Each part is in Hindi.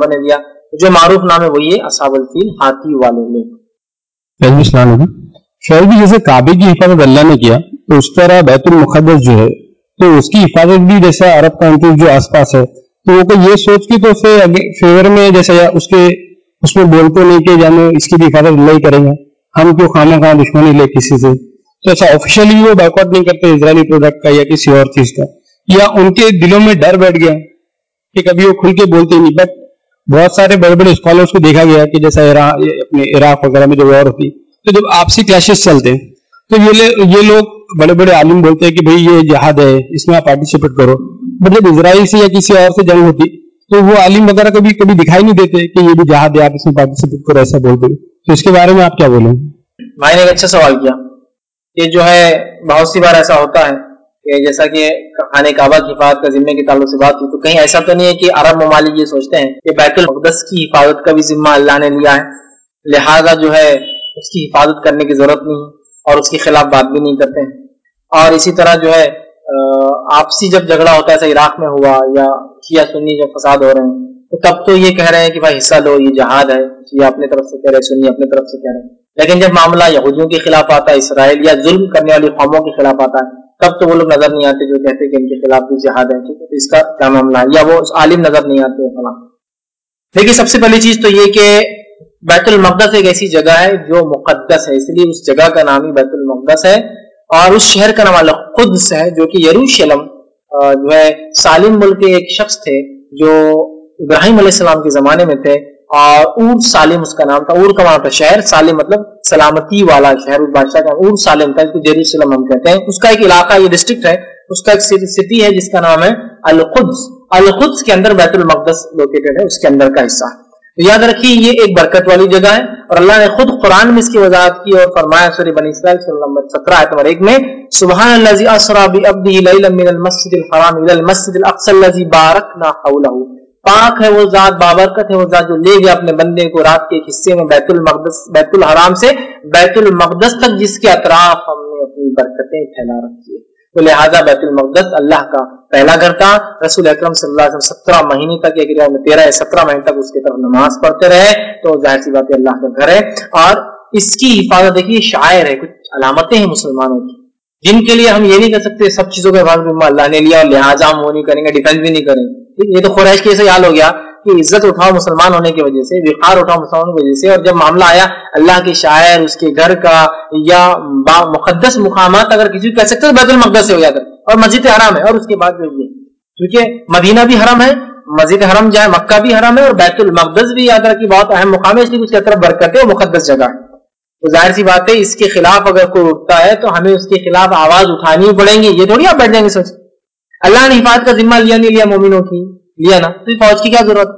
बने दिया। जो मारूफ नाम है वही है असाबल फील हाथी वाले लोग शायद भी जैसे काबे की हिफाजत अल्लाह ने किया तो उस तरह बैतुल मुकदस जो है तो उसकी हिफाजत भी जैसे अरब कंट्रीज़ जो आसपास है तो वो ये सोच के तो फिर फेवर में जैसे या उसके, उसमें बोलते नहीं कि जानो, इसकी भी हिफाजत नहीं करेंगे। हम क्यों खाना खाना दुश्मनी ले किसी से? तो ऐसा ऑफिशियली वो बैकआउट नहीं करते इसराइली प्रोडक्ट का या किसी और चीज़ का। या उनके दिलों में डर बैठ गया कि कभी वो खुल के बोलते नहीं बट बहुत सारे बड़े बड़े स्कॉलर्स को देखा गया कि जैसा अपने इराक वगैरह में जो वॉर होती तो जब आपसी क्लैशेस चलते हैं तो ये ले, ये लोग बड़े बड़े आलिम बोलते हैं कि भाई ये जहाद है इसमें आप पार्टिसिपेट करो। बट जब इसराइल से या किसी और से जंग होती तो वो आलिम वगैरह कभी कभी दिखाई नहीं देते कि ये भी जहाद है आप इसमें पार्टिसिपेट करो ऐसा बोलते तो इसके बारे में आप क्या बोलेंगे? ने एक अच्छा सवाल किया ये जो है बहुत सी बार ऐसा होता है कि जैसा कि खाने काबा की हिफाजत का जिम्मे के ताल्लुक से बात हुई तो कहीं ऐसा तो नहीं है कि अरब ममालिक ये सोचते हैं कि बैतुल मुकदस की हिफाजत का भी जिम्मा अल्लाह ने लिया है। लिहाजा जो है, उसकी हिफाजत करने की ज़रूरत नहीं, और उसके खिलाफ बात भी नहीं करते हैं। और इसी तरह जो है आपसी जब झगड़ा होता है इराक में हुआ, या शिया सुन्नी जब फसाद हो रहे हैं तो तब तो ये कह रहे हैं कि भाई हिस्सा लो, ये जहाद है, ये अपने तरफ़ से कह रहे हैं, सुन्नी अपने तरफ़ से कह रहे हैं। लेकिन जब मामला यहूदियों के खिलाफ आता है, इसराइल या जुल्म करने वाली कौमों के खिलाफ आता है तब तो वो लोग नज़र नहीं आते जो कहते कि इनके खिलाफ भी जहाद है, ठीक है? तो इसका क्या मामला है? या वो आलिम नज़र नहीं आते फला। देखिए, सबसे पहली चीज़ तो ये कि बैतुल मकदस एक ऐसी जगह है जो मुकद्दस है, इसलिए उस जगह का नाम ही बैतुल मकदस है और उस शहर का नाम अल खुद्स है, जो कि यरूशलम जो है सालिम मुल्क के एक शख्स थे जो इब्राहिम के जमाने में थे। और ऊर सालिम उसका नाम था, ऊर का नाम था शहर, सालिम मतलब सलामती वाला शहर, उस बादशाह का, ऊर सालिम था जेरूसलम हम कहते हैं। उसका एक इलाका, ये डिस्ट्रिक्ट है, उसका एक सिटी है, जिसका नाम है अलखुद्स अलखुद्स के अंदर बैतुल मकदस लोकेटेड है, उसके अंदर का हिस्सा। तो याद रखिए, ये एक बरकत वाली जगह है, और अल्लाह ने खुद कुरान में इसकी वजाहत की और फरमाया सूरी बनी इसराइल नंबर सत्रह नंबर एक में सुबहान अल्लाजी असरा बि अब्दी लैलन मिनल मस्जिदिल हराम इलल मस्जिदिल अक्सल लजी बारकना हौलहू। पाक है वो जात, बाबरकत है वो जात जो ले गया अपने बंदे को रात के हिस्से में बैतुल मकदस, बैतुल हराम से, बैतुल मकदस तक जिसके अतराफ हमने अपनी बरकतें फैला रखी है। तो लिहाजा बैतुल मकदस अल्लाह का पहला घर था रसूल अक्रम सत्रह महीने तक, एक में तेरह या सत्रह महीने तक उसके तरफ़ नमाज़ पढ़ते रहे तो ज़ाहिर सी बात है अल्लाह का घर है। और इसकी हिफाजत, देखिए, शायर है, कुछ अलामतें हैं मुसलमानों की। जिनके लिए हम ये नहीं कर सकते, सब चीज़ों के हिफाजत अल्लाह ने लिया, और लिहाजा हम वो नहीं करेंगे, डिफेंस भी नहीं करेंगे। ये तो खुरैश के ऐसे हाल हो गया कि इज़्ज़त उठाओ मुसलमान होने की वजह से विकार उठाओ मुसलमान की वजह से, और जब मामला आया, अल्लाह के शायर, उसके घर का, या मुकदस मुकाम अगर किसी कह सकते तो बैतुल मकदस से हो जाता और मस्जिद हराम है, और उसके बाद जो ये क्योंकि मदीना भी हरम है, मस्जिद हरम जाए, मक्का भी हरम है, और बैतुल मकदस भी याद रखी बहुत अहम मुकाम है, इसलिए उसकी तरफ़ बरकत है मुकदस जगह है। तो ज़ाहिर सी बात है, इसके खिलाफ अगर कोई उठता है तो हमें उसके खिलाफ आवाज़ उठानी पड़ेगी, ये थोड़ी आप बैठ जाएँगे सोच। अल्लाह ने हिफाजत का जिम्मा लिया, नहीं लिया, मोमिनों की? लिया ना। तो फौज की क्या ज़रूरत?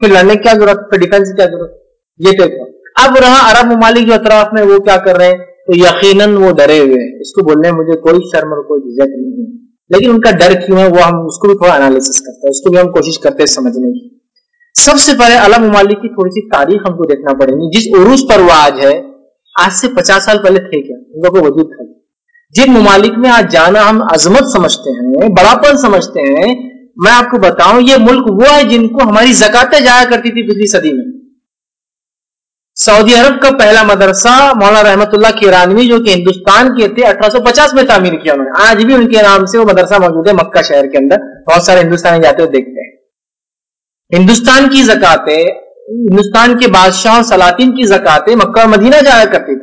फिर लड़ने की क्या ज़रूरत? फिर डिफेंस की क्या ज़रूरत? ये तो अब रहा अरब ममालिक जो अतराफ में, वो क्या कर रहे हैं? तो यकीनन वो डरे हुए हैं। इसको बोलने में मुझे कोई शर्म और कोई झिझक नहीं है। लेकिन उनका डर क्यों है, वो हम, उसको भी थोड़ा एनालिसिस करते हैं। उसको भी हम कोशिश करते हैं समझने की। सबसे पहले अरब ममालिक की थोड़ी सी तारीख हमको देखना पड़ेगी। जिस उरूस पर वो आज है, आज से पचास साल पहले थे क्या? उन लोगों को वजूद था जिन ममालिक में आज जाना हम अजमत समझते हैं, बड़ापन समझते हैं, मैं आपको बताऊँ, ये मुल्क वो है जिनको हमारी जक़ातें जाया करती थी पिछली सदी में। सऊदी अरब का पहला मदरसा मौलाना रहमतुल्लाह किरानवी जो कि हिंदुस्तान के थे 1850 में तामीर किया उन्होंने। आज भी उनके नाम से वो मदरसा मौजूद है, मक्का शहर के अंदर। बहुत सारे हिंदुस्तानी जाते हुए देखते हैं। हिंदुस्तान की जक़ातें, हिंदुस्तान के बादशाह सलातीन की जक़ातें मक्का और मदीना जाया करती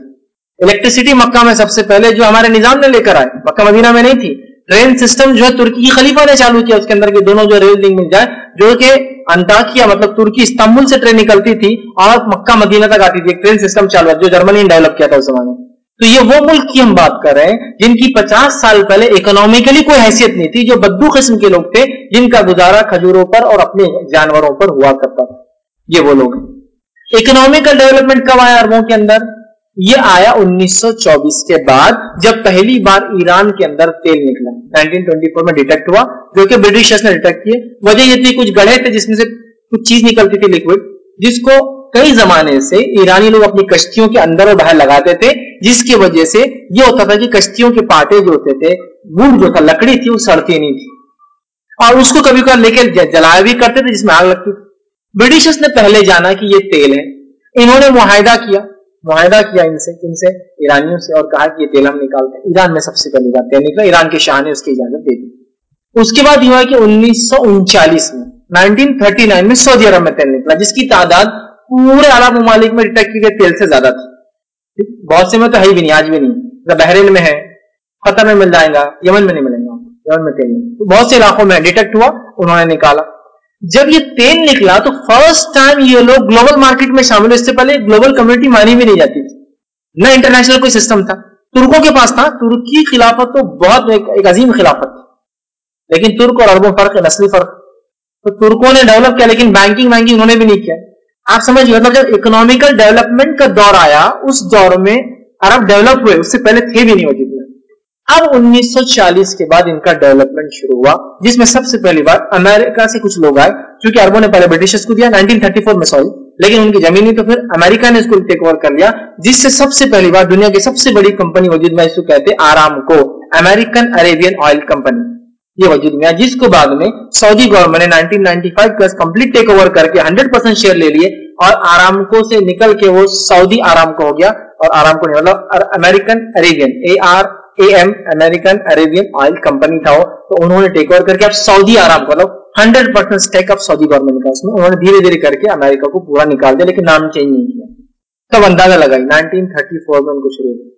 इलेक्ट्रिसिटी मक्का में सबसे पहले जो हमारे निज़ाम ने लेकर आए, मक्का मदीना में नहीं थी ट्रेन सिस्टम जो है तुर्की की खलीफा ने चालू किया, उसके अंदर के दोनों जो रेल लिंक मिल जाए, जो कि अंताकिया मतलब तुर्की इस्तांबुल से ट्रेन निकलती थी, और मक्का मदीना तक आती थी ट्रेन सिस्टम चालू जो जर्मनी ने डेवलप किया था उस जमाने तो ये वो मुल्क की हम बात कर रहे हैं, जिनकी 50 साल पहले इकोनॉमिकली कोई हैसियत नहीं थी, जो बद्दू किस्म के लोग थे, जिनका गुजारा खजूरों पर और अपने जानवरों पर हुआ करता था। ये वो लोग इकोनॉमिकल डेवलपमेंट कब आया अरबों के अंदर? ये आया 1924 के बाद, जब पहली बार ईरान के अंदर तेल निकला। 1924 में डिटेक्ट हुआ, जो कि ब्रिटिशर्स ने डिटेक्ट किए। वजह ये थी, कुछ गढ़े थे जिसमें से कुछ चीज़ निकलती थी लिक्विड जिसको कई जमाने से ईरानी लोग अपनी कश्तियों के अंदर और बाहर लगाते थे, जिसकी वजह से ये होता था कि कश्तियों के पाटे जो होते थे वुड जो था, लकड़ी थी, वो सड़ती नहीं थी। और उसको कभी कभी लेके जलाया भी करते थे, जिसमें आग लगती थी। ब्रिटिशर्स ने पहले जाना कि ये तेल है। इन्होंने मुहिदा किया। मुहिदा किया इनसे इनसे ईरानियों से और कहा कि ये तेल हम निकालते हैं। ईरान में सबसे पहली बार तेल निकला, ईरान के शाह ने उसकी इजाज़त दे दी। उसके बाद हुआ कि उन्नीस में 1939 में सऊदी अरब में तेल निकला, जिसकी तादाद पूरे अरब ममालिक में डिटेक्ट किए गए तेल से ज़्यादा थी। बहुत से में तो है भी नहीं, आज भी नहीं। बहरीन में है, खतर में मिल जाएगा, यमन में नहीं मिलेगा, यमन में तेल नहीं। तो बहुत से इलाकों में डिटेक्ट हुआ, उन्होंने निकाला। जब ये तेल निकला तो फ़र्स्ट टाइम ये लोग ग्लोबल मार्केट में शामिल इससे पहले ग्लोबल कम्युनिटी मानी भी नहीं जाती थी। न इंटरनेशनल कोई सिस्टम था। तुर्कों के पास था। तुर्की खिलाफत तो बहुत एक, एक अजीम खिलाफत थी। लेकिन तुर्क और अरबों फ़र्क है नस्ली फ़र्क। तो तुर्कों ने डेवलप किया लेकिन बैंकिंग वैंकिंग उन्होंने भी नहीं किया। आप समझिए मतलब जब इकोनॉमिकल डेवलपमेंट का दौर आया उस दौर में अरब डेवलप हुए उससे पहले थे भी नहीं होती अब 1940 के बाद इनका डेवलपमेंट शुरू हुआ, जिसमें सबसे पहली बार अमेरिका से कुछ लोग आए क्योंकि अरबों ने पहले ब्रिटिशर्स को दिया 1934 में, सॉरी। लेकिन उनकी ज़मीन नहीं तो फिर अमेरिका ने इसको टेक ओवर कर लिया, जिससे सबसे पहली बार दुनिया की सबसे बड़ी कंपनी वजूद में इसको कहते आराम को अमेरिकन अरेबियन ऑयल कंपनी ये वजूद में जिसको बाद में सऊदी गवर्नमेंट ने 1995 प्लस कंप्लीट टेक ओवर करके 100 परसेंट शेयर ले लिए और आरामको से निकल के वो सऊदी आराम को हो गया और आराम को मतलब American Arabian A R A M American Arabian oil company था तो उन्होंने टेक ओवर करके अब सऊदी आराम मतलब हंड्रेड परसेंट स्टेक अब सऊदी गवर्नमेंट का उसमें उन्होंने धीरे धीरे करके अमेरिका को पूरा निकाल दिया, लेकिन नाम चेंज नहीं किया। तब अंदाज़ा लगाई 1934 में उनको शुरू हुई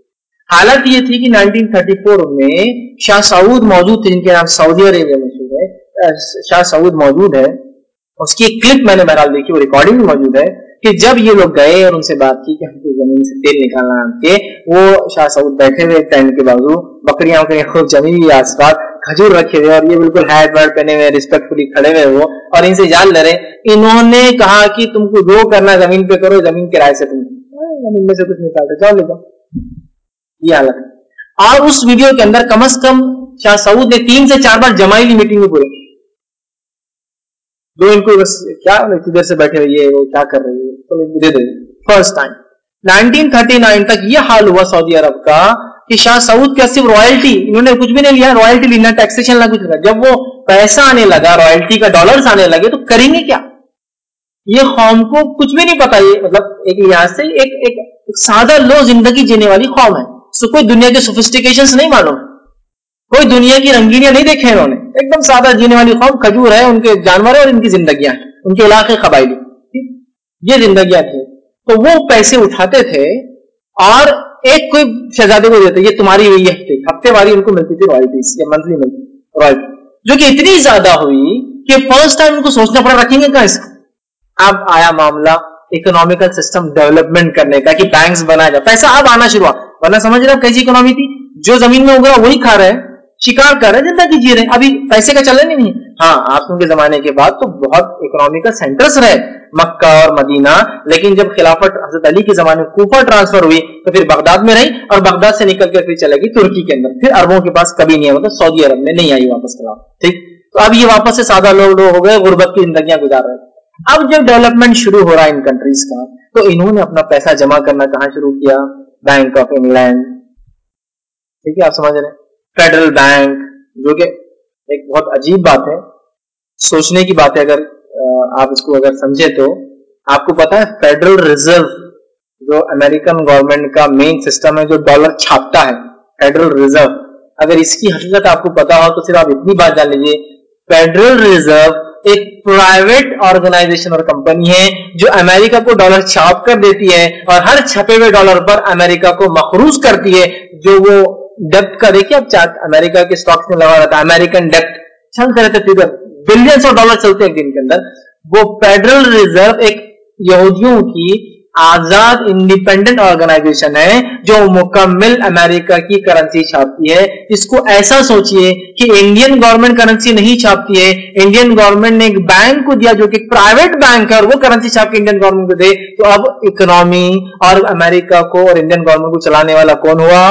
हालत ये थी कि 1934 में शाह सऊद मौजूद थे, जिनके नाम सऊदी अरेबिया में शुरू है शाह सऊद मौजूद है। उसकी एक क्लिप मैंने बहरहाल देखी वो रिकॉर्डिंग मौजूद है। कि जब ये लोग गए और उनसे बात की कि हमको ज़मीन से तेल निकालना के वो शाह सऊद बैठे हुए टेंट के बाजू, बकरियाँ वकरियाँ खूब जमी हुई आसपास खजूर रखे हुए और ये बिल्कुल हैट वैट पहने हुए रिस्पेक्टफुली खड़े हुए वो, और इनसे जान ले रहे इन्होंने कहा कि तुमको जो करना ज़मीन पे करो, ज़मीन किराए से तुम ज़मीन में से कुछ निकालते जाओ ले जाओ। ये हालत और उस वीडियो के अंदर कम अज कम शाह सऊद ने तीन से चार बार जमाई ली मीटिंग में पूरे। दो इनको बस, क्या किधर से बैठे हुए, ये वो क्या कर रही है? तो दे दे फ़र्स्ट टाइम 1939 तक ये हाल हुआ सऊदी अरब का कि शाह सऊद का सिर्फ़ रॉयल्टी इन्होंने कुछ भी नहीं लिया रॉयल्टी ली ना टैक्सेशन ना कुछ लगा जब वो पैसा आने लगा रॉयल्टी का डॉलर्स आने लगे तो करेंगे क्या? ये कौम को कुछ भी नहीं पता ये मतलब एक लिहाज से एक, एक, एक सादा लो ज़िंदगी जीने वाली कौम है। सो कोई दुनिया के सोफिस्टिकेशन नहीं मालूम। कोई दुनिया की रंगीनियाँ नहीं देखे इन्होंने। एकदम सादा जीने वाली कौम खजूर है उनके जानवर है और इनकी जिंदगियाँ उनके इलाके कबाइली ये जिंदगियाँ थी तो वो पैसे उठाते थे और एक कोई शहजादे को देते, ये तुम्हारी हुई हफ़्ते हफ़्ते वाली उनको मिलती थी रॉयल्टीज या मंथली मिलती रॉयल्टी जो कि इतनी ज़्यादा हुई कि फ़र्स्ट टाइम उनको सोचना पड़ा, रखेंगे कहा इसको? अब आया मामला इकोनॉमिकल सिस्टम डेवलपमेंट करने का कि बैंक्स बनाया जाए पैसा अब आना शुरू हुआ। वरना समझ रहे कैसी इकोनॉमी थी? जो ज़मीन में उगरा वही खा रहे शिकार कर रहे हैं ज़िंदगी जी रहे अभी पैसे का चलन ही नहीं हाँ। आसम के जमाने के बाद तो बहुत इकोनॉमिकल सेंटर्स रहे। मक्का और मदीना। लेकिन जब खिलाफत हज़रत अली के जमाने में कूफा ट्रांसफ़र हुई तो फिर बगदाद में रही और बगदाद से निकल कर फिर चलेगी तुर्की के अंदर। फिर अरबों के पास कभी नहीं है मतलब सऊदी अरब में नहीं आई वापस खिलाफ। ठीक? तो अब ये वापस से सादा लोग हो गए, गुर्बत की ज़िंदगी गुजार रहे अब जब डेवलपमेंट शुरू हो रहा है इन कंट्रीज़ का तो इन्होंने अपना पैसा जमा करना कहाँ शुरू किया? बैंक ऑफ़ इंग्लैंड ठीक है, आप समझ रहे फेडरल बैंक जो कि एक बहुत अजीब बात है। सोचने की बात है, अगर आप इसको अगर समझे तो आपको पता है फेडरल रिज़र्व जो अमेरिकन गवर्नमेंट का मेन सिस्टम है, जो डॉलर छापता है फेडरल रिज़र्व अगर इसकी हकीकत आपको पता हो तो सिर्फ़ आप इतनी बात जान लीजिए। फेडरल रिज़र्व एक प्राइवेट ऑर्गेनाइजेशन और कंपनी है, जो अमेरिका को डॉलर छाप कर देती है और हर छपे हुए डॉलर पर अमेरिका को मखरूज करती है, जो वो डेप्ट का, देखिए आप चार्ट अमेरिका के स्टॉक्स में लगा रहता है अमेरिकन डेप्थ चलते रहते फिगर बिलियंस ऑफ़ डॉलर चलते हैं दिन के अंदर। वो फेडरल रिज़र्व एक यहूदियों की आज़ाद इंडिपेंडेंट ऑर्गेनाइजेशन है, जो मुकम्मल अमेरिका की करेंसी छापती है। इसको ऐसा सोचिए कि इंडियन गवर्नमेंट करेंसी नहीं छापती है। इंडियन गवर्नमेंट ने एक बैंक को दिया जो कि प्राइवेट बैंक है, और वो करेंसी छाप के इंडियन गवर्नमेंट को दे। तो अब इकोनॉमी और अमेरिका को और इंडियन गवर्नमेंट को चलाने वाला कौन हुआ?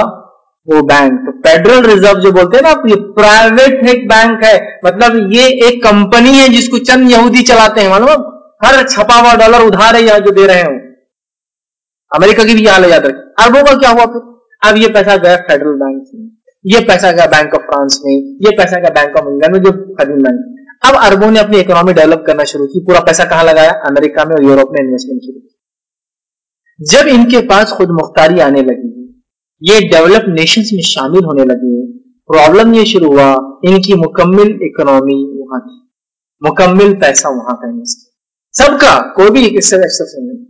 वो बैंक तो फेडरल रिज़र्व जो बोलते हैं ना आप ये प्राइवेट एक बैंक है। मतलब ये एक कंपनी है जिसको चंद यहूदी चलाते हैं, मालूम हर छपा हुआ डॉलर उधार है यहाँ जो दे रहे हैं अमेरिका की भी हाल याद रखें अरबों का क्या हुआ फिर? अब ये पैसा गया फेडरल बैंक में ये पैसा गया बैंक ऑफ़ फ्रांस में। ये पैसा गया बैंक ऑफ़ इंग्लैंड में जो फेडरल बैंक अब अरबों ने अपनी इकोनॉमी डेवलप करना शुरू की। पूरा पैसा कहाँ लगाया? अमेरिका में और यूरोप में इन्वेस्टमेंट शुरू की। जब इनके पास खुद मुख्तारी आने लगी ये डेवलप नेशंस में शामिल होने लगे प्रॉब्लम ये शुरू हुआ, इनकी मुकम्मल इकोनॉमी वहाँ की। मुकम्मल पैसा वहाँ का सबका, कोई भी नहीं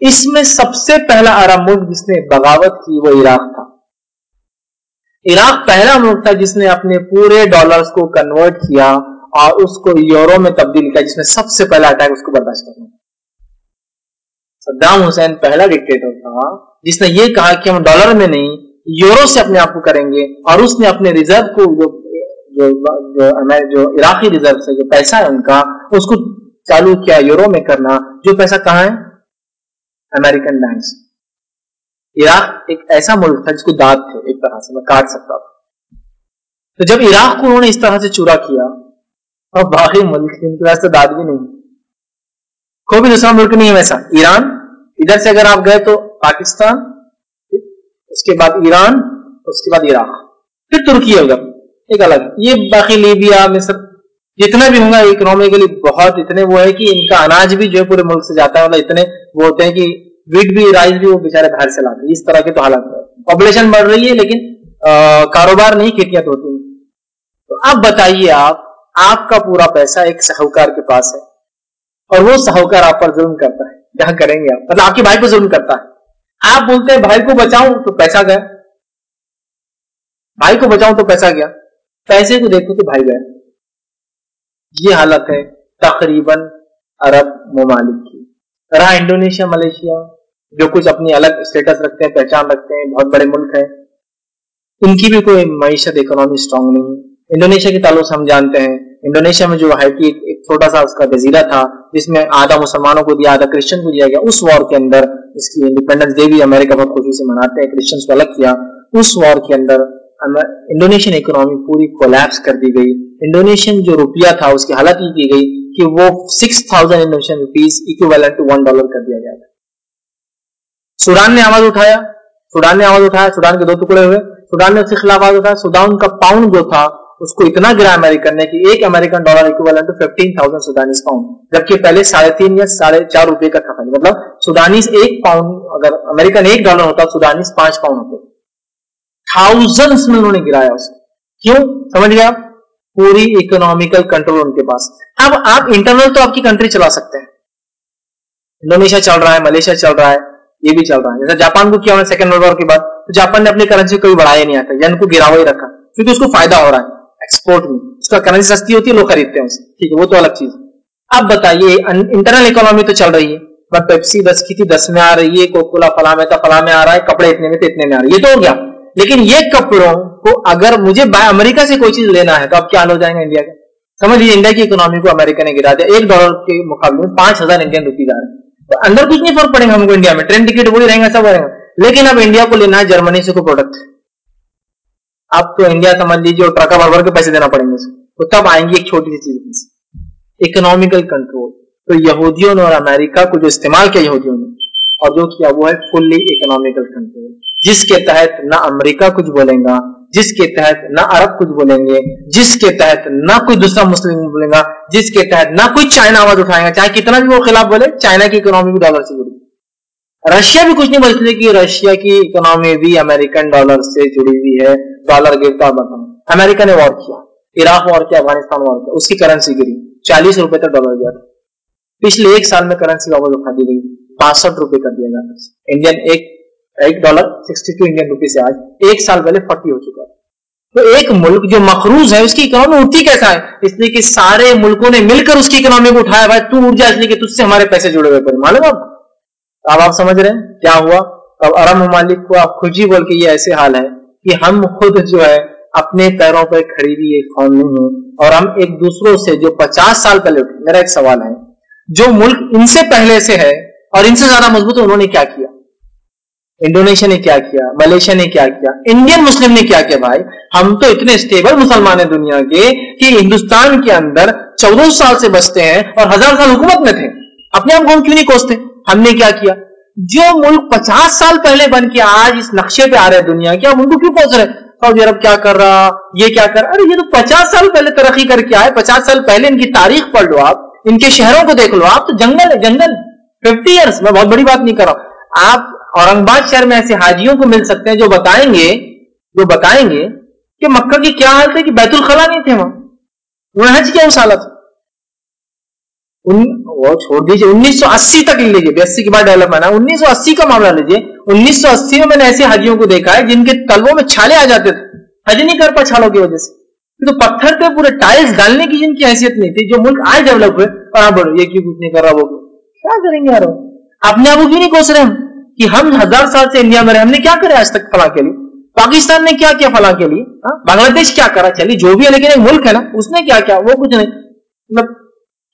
इसमें सबसे पहला अरब मुल्क जिसने बगावत की वो इराक था। इराक पहला मुल्क था जिसने अपने पूरे डॉलर्स को कन्वर्ट किया और उसको यूरो में तब्दील किया जिसमें सबसे पहला अटैक उसको बर्दाश्त करना सद्दाम हुसैन पहला डिक्टेटर था जिसने ये कहा कि हम डॉलर में नहीं यूरो से अपने आप को करेंगे और उसने अपने रिज़र्व को जो जो जो, जो इराकी रिज़र्व से जो पैसा है उनका उसको चालू किया यूरो में करना। जो पैसा कहा है? अमेरिकन बैंक इराक एक ऐसा मुल्क था जिसको दांत थे एक तरह से मैं काट सकता था तो जब इराक को उन्होंने इस तरह से चूरा किया और बाकी मुल्क इनके वैसे दाद भी नहीं। कोई भी दूसरा मुल्क नहीं है वैसा। ईरान, इधर से अगर आप गए तो पाकिस्तान, उसके बाद ईरान, उसके बाद इराक, फिर तुर्की है उधर एक अलग। ये बाकी लीबिया मिस्र जितना भी होगा इकोनॉमिकली बहुत इतने वो है कि इनका अनाज भी जो है पूरे मुल्क से जाता है मतलब इतने वो होते हैं कि वीट भी राइस भी वो बेचारे बाहर से लाते हैं। इस तरह के तो हालात है। पॉपुलेशन बढ़ रही है, लेकिन कारोबार नहीं, खेतियाँ तो होती तो अब बताइए आप, आपका पूरा पैसा एक साहूकार के पास है। और वो साहूकार आप पर जुल्म करता है। क्या करेंगे आप। मतलब आपके भाई को जुल्म करता है। आप बोलते हैं, भाई को बचाऊं तो पैसा गया। भाई को बचाऊं तो पैसा गया। पैसे को देखो तो भाई गया ये हालत है तकरीबन अरब ममालिक की। रहा इंडोनेशिया, मलेशिया, जो कुछ अपनी अलग स्टेटस रखते हैं, पहचान रखते हैं, बहुत बड़े मुल्क हैं। इनकी भी कोई मीशत इकोनॉमी स्ट्रांग नहीं है। इंडोनेशिया के ताल्लुक हम जानते हैं इंडोनेशिया में जो हाइटी एक छोटा सा उसका जजीरा था, जिसमें आधा मुसलमानों को दिया, आधा क्रिश्चियन को दिया गया, उस वॉर के अंदर इसकी इंडिपेंडेंस डे भी अमेरिका बहुत खुशी से मनाते हैं, क्रिश्चियंस को अलग किया। उस वॉर के अंदर इंडोनेशियन इकोनॉमी पूरी कोलैप्स कर दी गई। इंडोनेशियन जो रुपया था, उसकी हालत ये की गई कि वो six thousand Indonesian rupees equivalent to one dollar कर दिया गया था। सूडान ने आवाज़ उठाया, सूडान ने आवाज़ उठाया, सूडान के दो टुकड़े हुए, सूडान ने उसके खिलाफ आवाज़ उठाया, सूडान का पाउंड जो था उसको इतना गिरा अमेरिकन ने कि, एक American dollar equal to fifteen thousand Sudanese pound जबकि पहले साढ़े तीन या साढ़े चार रुपए का था मतलब सुदानीस एक पाउंड अगर अमेरिकन एक डॉलर होता सुदानीस पाँच पाउंड होते। थाउजेंड्स में उन्होंने गिराया उसे। क्यों? समझ गया पूरी इकोनॉमिकल कंट्रोल उनके पास। अब आप इंटरनल तो आपकी कंट्री चला सकते हैं। इंडोनेशिया चल रहा है मलेशिया चल रहा है, ये भी चल रहा है। जैसे जापान को किया सेकंड वर्ल्ड वॉर के बाद तो जापान ने अपनी करेंसी कभी बढ़ाया नहीं आता या उनको गिरावा ही रखा, क्योंकि उसको फ़ायदा हो रहा है। एक्सपोर्ट में। उसका करेंसी सस्ती होती है, लोग खरीदते हैं ठीक है, वो तो अलग चीज़। अब बताइए इंटरनल इकोनॉमी तो चल रही है। बट पेप्सी दस की थी, दस में आ रही है कोकोला फला में था, फला में आ रहा है, कपड़े इतने में तो इतने में आ रहे ये तो हो गया। लेकिन ये कपड़ों को अगर मुझे अमेरिका से कोई चीज़ लेना है तो अब क्या हो जाएँगे इंडिया के? समझ लीजिए इंडिया की इकोनॉमी को अमेरिका ने गिरा दिया। एक डॉलर के मुकाबले में पाँच हज़ार इंडियन रुपीज़ आ रहे हैं। तो अंदर कुछ नहीं फ़र्क पड़ेगा हमको इंडिया में। ट्रेन टिकट वही रहेगा, सब रहेगा। लेकिन अब इंडिया को लेना है जर्मनी से कोई प्रोडक्ट अब तो इंडिया समझ लीजिए और ट्रका भर भर के पैसे देना पड़ेंगे तो तब आएँगी एक छोटी सी चीज़ इकोनॉमिकल कंट्रोल तो यहूदियों ने और अमेरिका को जो इस्तेमाल किया यहूदियों ने, और जो किया वो है फुल्ली इकोनॉमिकल कंट्रोल जिसके तहत ना अमेरिका कुछ बोलेगा, जिसके तहत ना अरब कुछ बोलेंगे, जिसके तहत ना कोई दूसरा मुस्लिम बोलेगा, जिसके तहत ना कोई चाइना आवाज़ उठाएगा, चाहे कितना भी वो खिलाफ बोले, चाइना की इकोनॉमी भी डॉलर से जुड़ी। रशिया भी कुछ नहीं बोलते कि रशिया की इकोनॉमी भी अमेरिकन डॉलर से जुड़ी हुई है। डॉलर गिरता बताऊँ अमेरिका ने वॉर किया इराक वॉर किया अफ़गानिस्तान वॉर किया, उसकी करेंसी गिरी। चालीस रुपए तक डॉलर गया था। पिछले एक साल में करेंसी वापस उठा दी गई। बासठ रुपए कर दिया गया इंडियन एक एक dollar sixty two Indian rupees से आज एक साल पहले फोर्टी हो चुका है। तो एक मुल्क जो मखरूज है, उसकी इकोनॉमी उठती कैसा है? इसलिए कि सारे मुल्कों ने मिलकर उसकी इकोनॉमी को उठाया। भाई, तू उठ जा इसलिए कि तुझसे हमारे पैसे जुड़े हुए पर मालूम आप अब आप समझ रहे हैं क्या हुआ? अब अरब ममालिक को आप खुद ही बोल के ये ऐसे हाल है। कि हम खुद जो है अपने पैरों पर खड़ी हुई एक कौम नहीं है और हम एक दूसरों से जो पचास साल पहले उठे, मेरा एक सवाल है, जो मुल्क इनसे पहले से है और इनसे ज़्यादा मज़बूत उन्होंने क्या किया? इंडोनेशिया ने क्या किया? मलेशिया ने क्या किया? इंडियन मुस्लिम ने क्या किया भाई? हम तो इतने स्टेबल मुसलमान है दुनिया के कि हिंदुस्तान के अंदर चौदह साल से बसते हैं और हज़ार साल हुकूमत में थे। अपने आप को हम क्यों नहीं कोसते? हमने क्या किया? जो मुल्क पचास साल पहले बन के आज इस नक्शे पे आ रहे हैं दुनिया के अब उनको क्यों पहुँच रहे सऊदी अरब क्या कर रहा, ये क्या कर अरे ये तो पचास साल पहले तरक्की करके आए, पचास साल पहले इनकी तारीख पढ़ लो आप, इनके शहरों को देख लो आप तो जंगल है, जंगल। फिफ्टी ईयर्स मैं बहुत बड़ी बात नहीं कर रहा आप औरंगाबाद शहर में ऐसे हाजियों को मिल सकते हैं जो बताएँगे जो बताएँगे कि मक्का की क्या हालत है, कि बैतुल खला नहीं थे वहाँ। वहाँ हज क्या उस हालत उन, वो छोड़ दीजिए 1980 तक ले लीजिए बयासी के बाद डेवलपमेंट है। 1980 का मामला लीजिए 1980 में मैंने ऐसे हाजियों को देखा है, जिनके तलवों में छाले आ जाते थे। हज नहीं कर पा छालों की वजह से। तो पत्थर पे पूरे टाइल्स डालने की जिनकी हैसियत नहीं थी, जो मुल्क आज डेवलप हुए, और आप बोलो, ये क्यों नहीं कर रहा वो? क्या करेंगे यार अपने आप को क्यों नहीं कोस रहे हम? कि हम हज़ार साल से इंडिया में रहे, हमने क्या करे आज तक फला के लिए? पाकिस्तान ने क्या किया फला के लिए? हाँ? बांग्लादेश क्या करा? चलिए, जो भी है, लेकिन एक मुल्क है ना, उसने क्या किया? वो कुछ नहीं। मतलब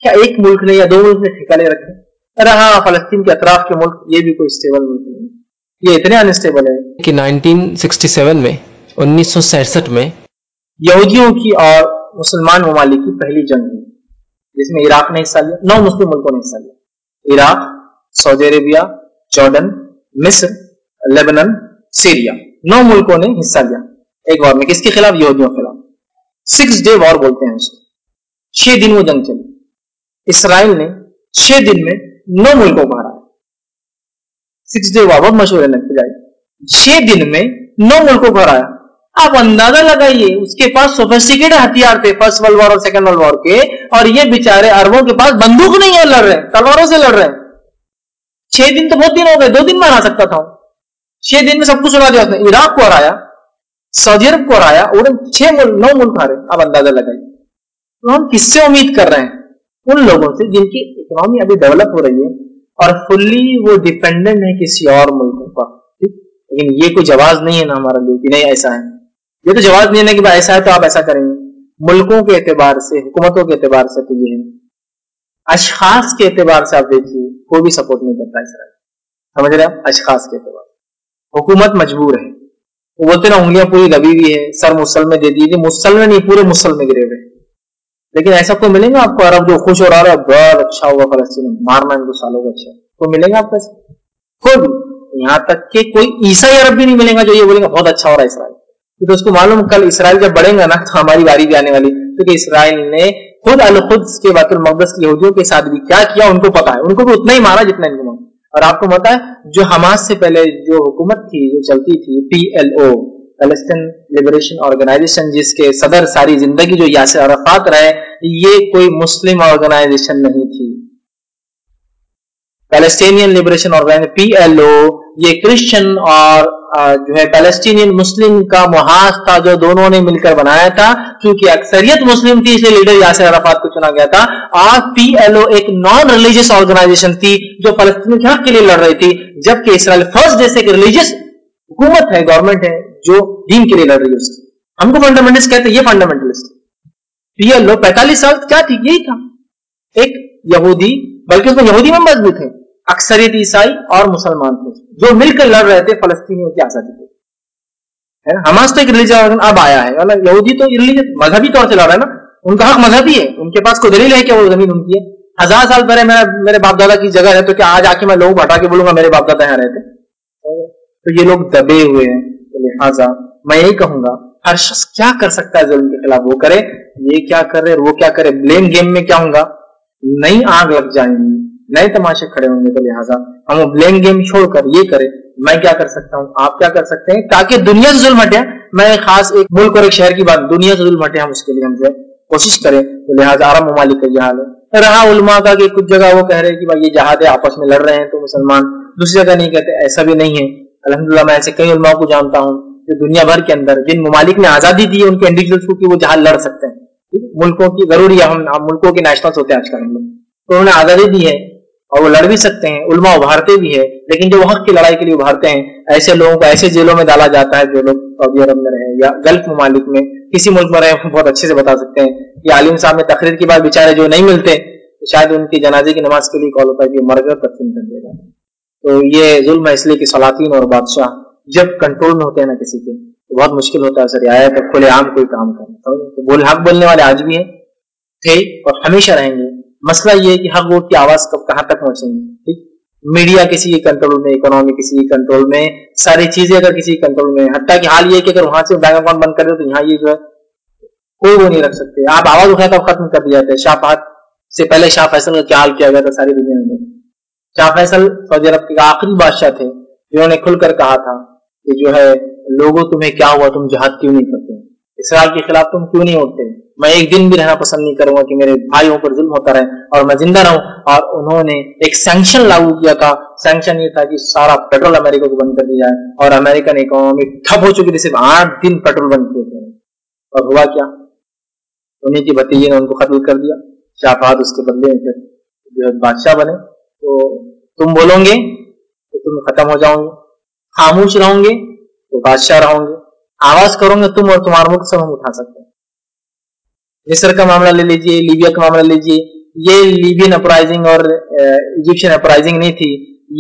क्या एक मुल्क ने या दो मुल्क ने ठिकाने रखे? अरे हाँ फलस्तीन के अतराफ के मुल्क ये भी कोई स्टेबल मुल्क नहीं ये इतने अनस्टेबल है। कि 1967 में उन्नीस में यहूदियों की और मुसलमान ममालिक की पहली जंग हुई जिसमें इराक ने हिस्सा लिया नौ मुस्लिम मुल्कों ने हिस्सा लिया। इराक सऊदी अरेबिया जॉर्डन मिस्र लेबनन सीरिया नौ मुल्कों ने हिस्सा लिया। एक वॉर में किसके खिलाफ? यहूदियों के खिलाफ। सिक्स डे वॉर बोलते हैं उसको। छह दिन वो जंग चली। इसराइल ने छह दिन में नौ मुल्कों को हराया सिक्स डे बहुत मशहूर है छह दिन में नौ मुल्कों को हराया। आप अंदाज़ा लगाइए, उसके पास सोफेस्टिकेटेड हथियार थे फ़र्स्ट वर्ल्ड वॉर और सेकंड वर्ल्ड वॉर के, और ये बेचारे अरबों के पास बंदूक नहीं है, लड़ रहे तलवारों से लड़ रहे हैं। छह दिन तो बहुत दिन हो गए, दो दिन में हरा सकता था। छह दिन में सब कुछ उड़ा दिया उसने। इराक को हराया, सऊदी अरब को हराया, और छह नौ मुल्क हारे। आप अंदाज़ा लगाइए। तो हम किससे उम्मीद कर रहे हैं? उन लोगों से जिनकी इकोनॉमी अभी डेवलप हो रही है और फुल्ली वो डिपेंडेंट है किसी और मुल्कों पर। लेकिन ये कोई जवाब नहीं है ना हमारा लिए कि नहीं ऐसा है। ये तो जवाब नहीं है ना कि ऐसा है तो आप ऐसा करेंगे। मुल्कों के एतबार से, हुकूमतों के एतबार से तो ये है। अशखास के एतबार से आप देखिए, कोई भी सपोर्ट नहीं करता इसराइल। समझ रहे आप? अशखास के एतबार हुकूमत मजबूर है। वो बोलते ना उंगलियाँ पूरी दबी हुई है, सर मुसल में दे दीजिए मुसल में नहीं, पूरे मुसल में गिरे हुए लेकिन ऐसा कोई मिलेगा आपको? अरब जो खुश हो रहा है बहुत अच्छा होगा फलस्तीन मारना इनको सालों का अच्छा। कोई मिलेगा आपको भी। यहाँ तक के कोई ईसाई अरब भी नहीं मिलेगा जो ये बोलेगा, बहुत अच्छा हो रहा है इसराइल। तो उसको मालूम, कल इसराइल जब बढ़ेगा ना तो हमारी बारी भी आने वाली। क्योंकि इसराइल ने खुद अल खुद के बातुल मकदस की यहूदियों के साथ भी क्या किया, उनको पता है। उनको भी उतना ही मारा जितना इनको और आपको पता है, जो हमास से पहले जो हुकूमत थी, जो चलती थी पीएलओ पैलेस्टाइन लिबरेशन ऑर्गेनाइजेशन जिसके सदर सारी ज़िंदगी जो यासिर अरफात रहे, ये कोई मुस्लिम ऑर्गेनाइजेशन नहीं थी। पैलेस्टीनियन लिबरेशन ऑर्गेनाइजेशन पीएलओ ये क्रिश्चियन और जो है पैलेस्टीनियन मुस्लिम का मुहाज था जो दोनों ने मिलकर बनाया था, क्योंकि अक्सरियत मुस्लिम थी, इसलिए लीडर यासिर अराफात को चुना गया था। और पीएलओ एक नॉन रिलीजियस ऑर्गेनाइजेशन थी, जो फलस्तीन के हक के लिए लड़ रही थी, जबकि इसराइल फ़र्स्ट जैसे से रिलीजियस हुकूमत है गवर्नमेंट है जो दीन के लिए लड़ रही है उसकी। हमको फंडामेंटलिस्ट कहते हैं, ये फंडामेंटलिस्ट पीएलओ पैंतालीस साल क्या थी? यही था। एक यहूदी, बल्कि उसमें यहूदी मेंबर्स भी थे। अक्सरियत ईसाई और मुसलमान थे। जो मिलकर लड़ रहे थे, फलस्तीनियों की आज़ादी के है ना? हमास तो एक रिलीजन अब आया है। मतलब यहूदी तो रिलीजन मजहबी तौर से लड़ रहा है ना। उनका हक मजहबी है। उनके पास कोई दलील है कि वो ज़मीन उनकी है? हज़ार साल पहले मेरा, मेरे बाप दादा की जगह है तो क्या आज आके मैं लोग हटा के बोलूँगा, मेरे बाप दादा यहाँ रहते तो ये लोग दबे हुए हैं। लिहाजा मैं यही कहूँगा, हर शख्स क्या कर सकता है जुल्म के खिलाफ? वो करे, ये क्या करे वो क्या करे? ब्लेम गेम में क्या होगा? नई आग लग जाएँगी, नए तमाशे खड़े होंगे तो लिहाजा हम वो ब्लेम गेम छोड़कर ये करें, मैं क्या कर सकता हूँ? आप क्या कर सकते हैं? ताकि दुनिया से जुल्म हटे। मैं खास एक मुल्क और एक शहर की बात, दुनिया से जुल्म हटे हम उसके लिए, हम जो है कोशिश करें तो लिहाजा अरब ममालिक का यह हाल है। रहा उलमा का कि कुछ जगह वो कह रहे हैं कि भाई ये जहाद आपस में लड़ रहे हैं तो मुसलमान दूसरी जगह नहीं कहते, ऐसा भी नहीं है। अलहमदुल्ला मैं ऐसे कई उलमा को जानता हूँ जो दुनिया भर के अंदर, जिन ममालिक ने आज़ादी दी है, उनके इंडिविजुअल्स को कि वो जहाज़ लड़ सकते हैं। मुल्कों की ज़रूरी हम मुल्कों के नेशनल्स होते हैं आजकल हम लोग। तो उन्होंने आज़ादी दी है और वो लड़ भी सकते हैं, उल्मा उभारते भी है, लेकिन जो हक की लड़ाई के लिए उभारते हैं, ऐसे लोगों को ऐसे जेलों में डाला जाता है जो लोग सऊदी अरब में रहे या गल्फ ममालिक में। किसी मुल्क में रहे बहुत अच्छे से बता सकते हैं कि आलिम साहब में तकरीर के बाद बेचारे जो नहीं मिलते, शायद उनकी जनाजे की नमाज़ के लिए कॉल होता है कि मर गए तस्लीम कर देगा तो ये जुल्म है इसलिए कि सलातीन और बादशाह जब कंट्रोल में होते हैं ना किसी के तो बहुत मुश्किल होता है सर आया तो खुले आम कोई काम करना। तो बोल हक बोलने वाले आज भी है, थे और हमेशा रहेंगे। मसला ये है कि हक वोट की आवाज़ कब कहाँ तक पहुँचेंगे, ठीक? मीडिया किसी के कंट्रोल में इकोनॉमी किसी के कंट्रोल में, सारी चीज़ें अगर किसी के कंट्रोल में हत्या की हाल ये कि अगर वहाँ से बैंक अकाउंट बंद कर दो तो यहाँ ये जो है, कोई वो नहीं रख सकते। आप आवाज़ उठाए तो खत्म कर दिया जाता है। शाह से पहले शाह फैसल का क्या हाल किया गया था सारी दुनिया में? शाह फैसल सऊदी अरब के आखिरी बादशाह थे जिन्होंने खुलकर कहा था कि जो है, लोगों, तुम्हें क्या हुआ? तुम जहाद क्यों नहीं करते? इसराइल के खिलाफ तुम क्यों नहीं उठते मैं एक दिन भी रहना पसंद नहीं करूँगा कि मेरे भाइयों पर जुल्म होता रहे और मैं ज़िंदा रहूँ। और उन्होंने एक सैंक्शन लागू किया था। सैंक्शन ये था कि सारा पेट्रोल अमेरिका को बंद कर दिया जाए। और अमेरिकन इकोनॉमी ठप हो चुकी थी, सिर्फ़ आठ दिन पेट्रोल बंद किए थे। और हुआ क्या? उन्हीं की भतीजे ने उनको कत्ल कर दिया। शाहफाद उसके बदले में फिर जो बादशाह बने। तो तुम बोलोगे तो तुम खत्म हो जाओगे। खामोश रहोगे तो बादशाह रहोगे। आवाज़ करोगे तुम और तुम्हारा मुख सब हम उठा सकते हैं। मिस्र का मामला ले लीजिए, लीबिया का मामला लीजिए। ये लीबियन अपराइजिंग और इजिप्शियन अपराइजिंग नहीं थी।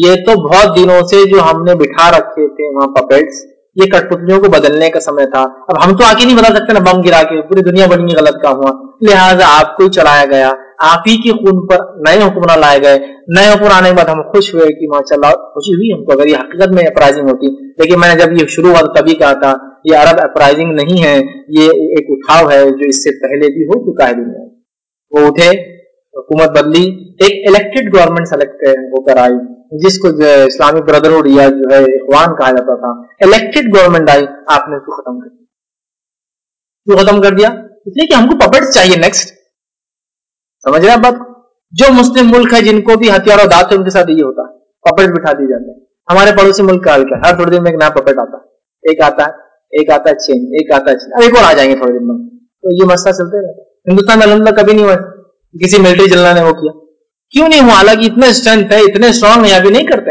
ये तो बहुत दिनों से जो हमने बिठा रखे थे वहाँ पपेट्स ये कठपुतलियों को बदलने का समय था। अब हम तो आके नहीं बता सकते ना, बम गिरा के, पूरी दुनिया बनी गलत काम हुआ। लिहाजा आपको ही चलाया गया। आप ही के खून पर नए हुक्मरान लाए गए। नए हुक्म आने के बाद हम खुश हुए कि माशाल्लाह, खुशी हुई हमको, अगर ये हकीकत में अपराइजिंग होती। लेकिन मैंने जब ये शुरू हुआ तभी कहा था, ये अरब अपराइजिंग नहीं है, ये एक उठाव है जो इससे पहले भी हो चुका है दुनिया वो उठे, हुकूमत बदली, एक इलेक्टेड गवर्नमेंट सेलेक्ट होकर आई, जिसको जो है इस्लामिक ब्रदरहुड या जो है इखवान कहा जाता था। इलेक्टेड गवर्नमेंट आई, आपने उसको खत्म कर दिया। क्यों खत्म कर दिया? इसलिए कि हमको पपेट्स चाहिए नेक्स्ट समझ रहे हैं बात? जो मुस्लिम मुल्क है, जिनको भी हथियार और दांत उनके साथ ये होता है। पपेट बिठा दिए जाते हैं। हमारे पड़ोसी मुल्क का हाल क्या? हर थोड़ी देर में एक नया पपेट आता है। एक आता है, एक आता है चेन एक आता है चेन अब एक और आ जाएँगे थोड़ी देर में। तो ये मसला चलते रहता है। हिंदुस्तान में अलहमद कभी नहीं हुआ किसी मिलिट्री जलना ने वो किया। क्यों नहीं हुआ? हालाँकि इतने स्ट्रेंथ है, इतने स्ट्रांग है अभी नहीं करते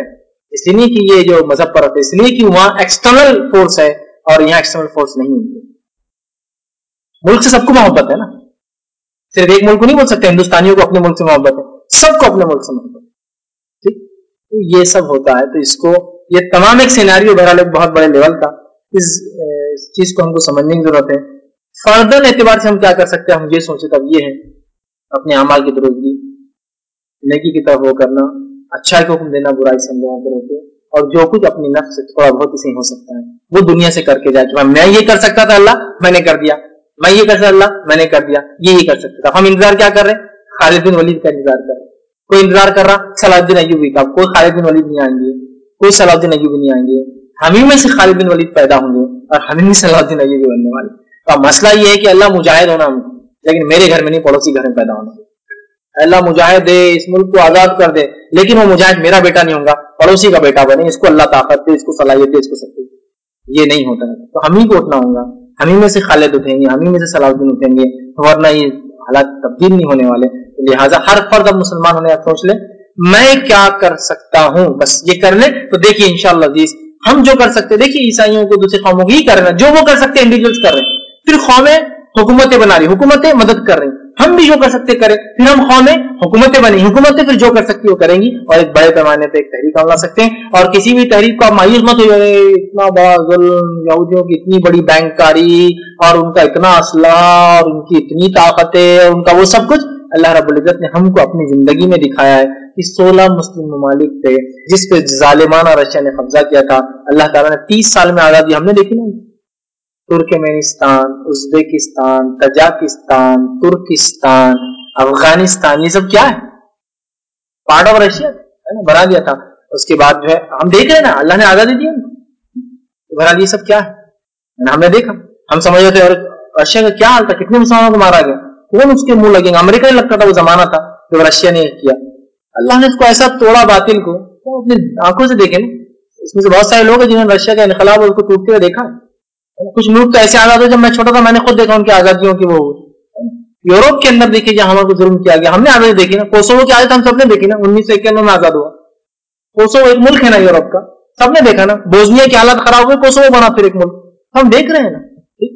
इसलिए कि ये जो मज़हब पर है, इसलिए कि वहाँ एक्सटर्नल फोर्स है और यहाँ एक्सटर्नल फोर्स नहीं है। मुल्क से सबको मोहब्बत है ना? सिर्फ़ एक मुल्क को नहीं बोल सकते हिंदुस्तानियों को अपने मुल्क से मोहब्बत है। सबको अपने मुल्क से मोहब्बत ठीक? तो ये सब होता है तो इसको ये तमाम एक सिनारियो बहरहाल एक बहुत बड़े लेवल का। इस, इस चीज़ को हमको समझने की ज़रूरत है। फर्दर एतबार से हम क्या कर सकते हैं हम ये सोचे तब ये है अपने अमाल की दुरुस्ती नेकी की तरफ़ वो करना अच्छा को हुक्म देना बुराई से हम लोगों और जो कुछ अपनी नफ्स से थोड़ा बहुत इसे हो सकता है वो दुनिया से करके जाए कि मैं ये कर सकता था अल्लाह मैंने कर दिया। मैं ये कर सकता मैंने कर दिया, ये ये कर सकता था। हम इंतज़ार क्या कर रहे हैं? खालिद बिन वलीद का इंतज़ार कर रहे कोई इंतज़ार कर रहा, सलाउद्दीन अयूबी का। कोई खालिद बिन वलीद नहीं आएँगे, कोई सलाउद्दीन अयूबी नहीं आएँगे। हम ही में से खालिद बिन वलीद पैदा होंगे और हम ही सलाउद्दीन अयूबी बनने वाले। तो मसला ये है कि अल्लाह मुजाहिद होना लेकिन मेरे घर में नहीं, पड़ोसी घर में पैदा होना। अल्लाह मुजाहिद दे, इस मुल्क को आज़ाद कर दे, लेकिन वो मुजाहिद मेरा बेटा नहीं होगा, पड़ोसी का बेटा बने, इसको अल्लाह ताकत दे, इसको सलाहियत दे, इसको सब ये नहीं होता है। तो हम ही को उठना होगा। हम ही में से खालिद उठेंगे, हम ही में से सलाउद्दीन उठेंगे, वरना ये हालात तब्दील नहीं होने वाले। तो लिहाजा हर फर्द अब मुसलमान होने का सोच ले, मैं क्या कर सकता हूँ? बस ये कर ले। तो देखिए अज़ीज़, हम जो कर सकते हैं देखिए, ईसाइयों को दूसरे कौमों को ही कर रहे हैं, जो वो कर सकते हैं इंडिविजुअल्स कर रहे हैं। फिर कौमें हुकूमतें बना रही हुकूमतें मदद कर रही हम भी जो कर सकते करें। फिर हम कौमें हुकूमतें बनी। हुकूमतें फिर जो कर सकती वो करेंगी और एक बड़े पैमाने पर एक तहरीक ला सकते हैं। और किसी भी तहरीक को आप मायूस मत हो इतना बड़ा यहूदियों की इतनी बड़ी बैंककारी और उनका इतना असला और उनकी इतनी ताकतें उनका वो सब कुछ, अल्लाह रबुल्जत ने हमको अपनी ज़िंदगी में दिखाया है कि 16 मुस्लिम ममालिक थे, जिस पे जालिमाना रशिया ने कब्जा किया था। अल्लाह ताला ने 30 साल में आज़ादी हमने देखी ना Turkmenistan, Uzbekistan, Tajikistan, Turkistan, Afghanistan, ये सब क्या है? पार्ट ऑफ़ रशिया है ना? बना दिया था। उसके बाद जो है, हम देख रहे हैं ना, अल्लाह ने आज़ादी दी तो बहरहाल ये सब क्या है? हमने देखा। हम समझ रहे थे, और रशिया का क्या हाल था? कितने मुसलमानों को मारा गया? कौन उसके मुँह लगेंगे? अमेरिका ही लगता था वो जमाना था, जब रशिया ने किया। अल्लाह ने उसको ऐसा तोड़ा बातिल को तो अपनी आँखों से देखे ना। इसमें से बहुत सारे लोग हैं जिन्होंने रशिया का इनकलाब उसको टूटते हुए देखा कुछ मुल्क तो ऐसे आज़ाद जब मैं छोटा था, मैंने खुद देखा उनकी आजादियों की वो यूरोप के अंदर देखिए जहाँ हमारे जुर्म किया गया। हमने आज़ादी देखी ना, कोसोवो की आज़ाद हम सबने देखी ना, उन्नीस सौ इक्यानवे में आज़ाद हुआ। कोसोवो एक मुल्क है ना यूरोप का, सबने देखा ना। बोजनिया की हालत खराब हुई, कोसोवो बना फिर एक मुल्क। हम देख रहे हैं ना, ठीक?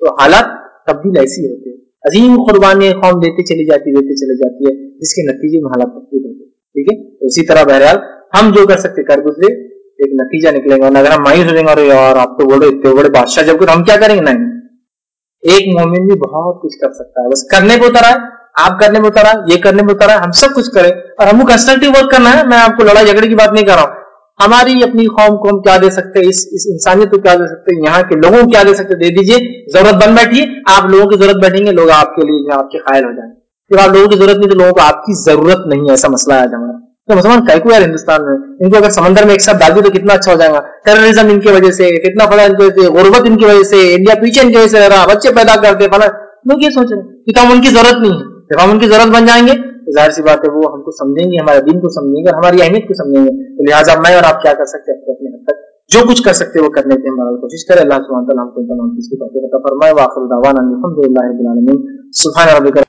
तो हालात तब्दील ऐसी होती है। अजीम कुर्बानी कौम देती चली जाती, देती चली जाती है, जिसके नतीजे में हालात तब्दील होते ठीक है? तो उसी तरह बहरहाल, हम जो कर सकते, कर गुजरे। एक नतीजा निकलेगा। अगर हम मायूस हो जाएँगे और यार आप तो बड़े इतने बड़े बादशाह जब हम क्या करेंगे? नहीं। एक मोमिन भी बहुत कुछ कर सकता है। बस करने को उतरा है आप करने में उतरा ये करने में उतरा हम सब कुछ करें। और हमको कंस्ट्रक्टिव वर्क करना है। मैं आपको लड़ाई झगड़े की बात नहीं कर रहा हूँ। हमारी अपनी कौम को हम क्या दे सकते हैं? इस, इस इंसानियत को क्या दे सकते हैं? यहाँ के लोगों को क्या दे सकते दे दीजिए। ज़रूरत बन बैठिए। आप लोगों की ज़रूरत बैठेंगे लोग आपके लिए आपके खायल हो जाएँगे। जब आप लोगों की ज़रूरत नहीं तो लोगों को आपकी ज़रूरत नहीं है ऐसा मसला है हमारा। तो मुसलमान कह को यार हिंदुस्तान में? इनको अगर समंदर में एक साथ डाल दी तो कितना अच्छा हो जाएगा। टेररिज्म इनकी वजह से, कितना फला इनकी गुर्बत इनकी वजह से इंडिया पीछे इनकी वजह से रह रहा बच्चे पैदा करते फला लोग ये सोच रहे हैं कि तो हम उनकी ज़रूरत नहीं है। जब हम उनकी ज़रूरत बन जाएँगे तो ज़ाहिर सी बात है वो हमको समझेंगे, हमारे दिन को समझेंगे हमारी अहमियत को समझेंगे। तो लिहाजा मैं और आप क्या कर सकते हैं? अपने हद तक जो कुछ कर सकते वो करने की हमारा कोशिश करें। अल्लाह सुबहान हमको तमाम चीज़ की बातें फरमाए। वाखिर रब्बिका